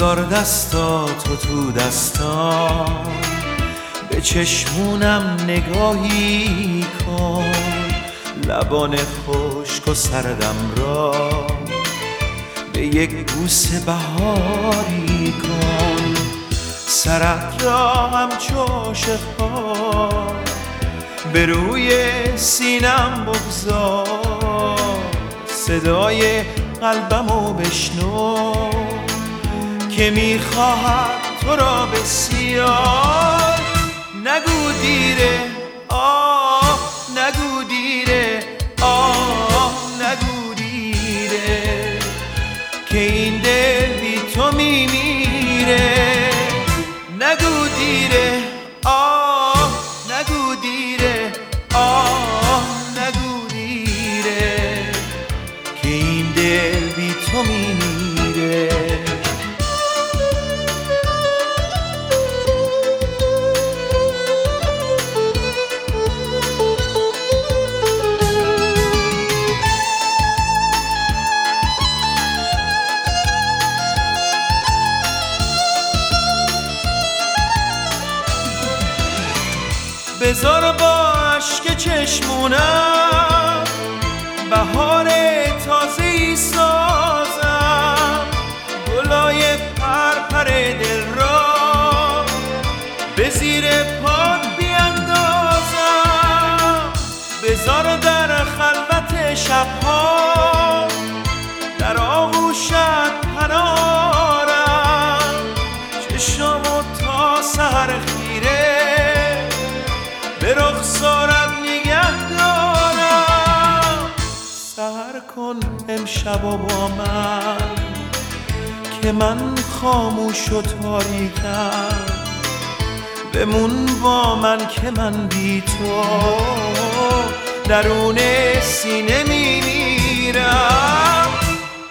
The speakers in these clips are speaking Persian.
بذار دستاتو تو دستام به چشمونم نگاهی کن لبان خشک و سردم را. به یک بوس بهاری کن سرت را همچو ها به روی سینم بگذار صدای قلبمو بشنو. که می‌خواهد تو را بسیار. نگو دیره آه نگو دیره آه نگو دیره. که این دل بی تو میمیره. نگو دیره آه نگو دیره آه نگو دیره. که این دل بی تو میمیره. بذار با عشق چشمونم. بهار تازه ای سازم. گلای پرپر دل را به زیر پاد بیاندازم بذار در خلوت شبها در آغوشت پنارم چشمو کن امشب با من که من خاموش و تاریکم بمون با من که من بی تو درون سینه میمیرم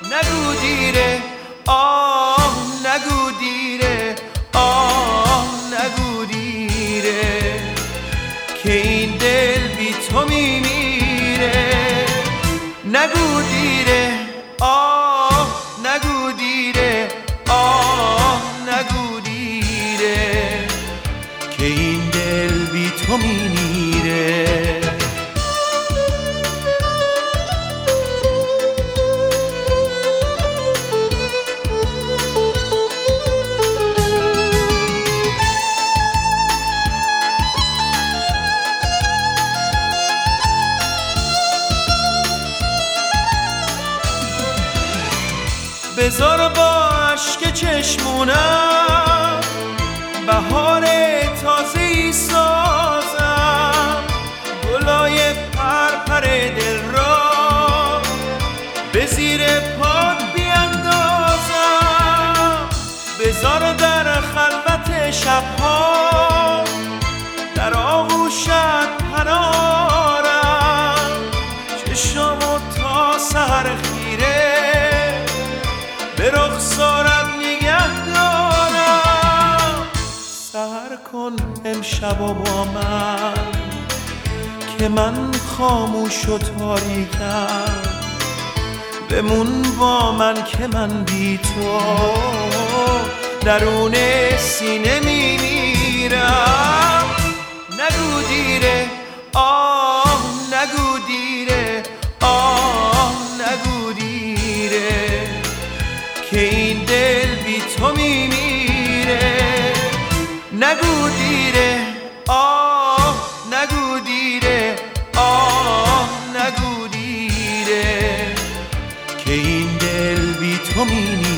نگو دیره آه نگو دیره آه نگو دیره که این دل بی تو میمیره نگو دیره آه نگو دیره آه نگو دیره که این دل بی تو میمیره. بذار با عشق چشمونم. بهار تازه ای سازم. گلای پرپر دل را به زیر پاد بیاندازم بذار در خلوت شبها در آغوشت پنارم چشمو تا به رخسارت نگه دارم. سهر کن امشب و با من که من خاموش و تاریکم. بمون با من که من بی تو. درون سینه میمیرم نگو دیره آه. نگو دیره. آه نگو دیره. که این دل بی تو میمیره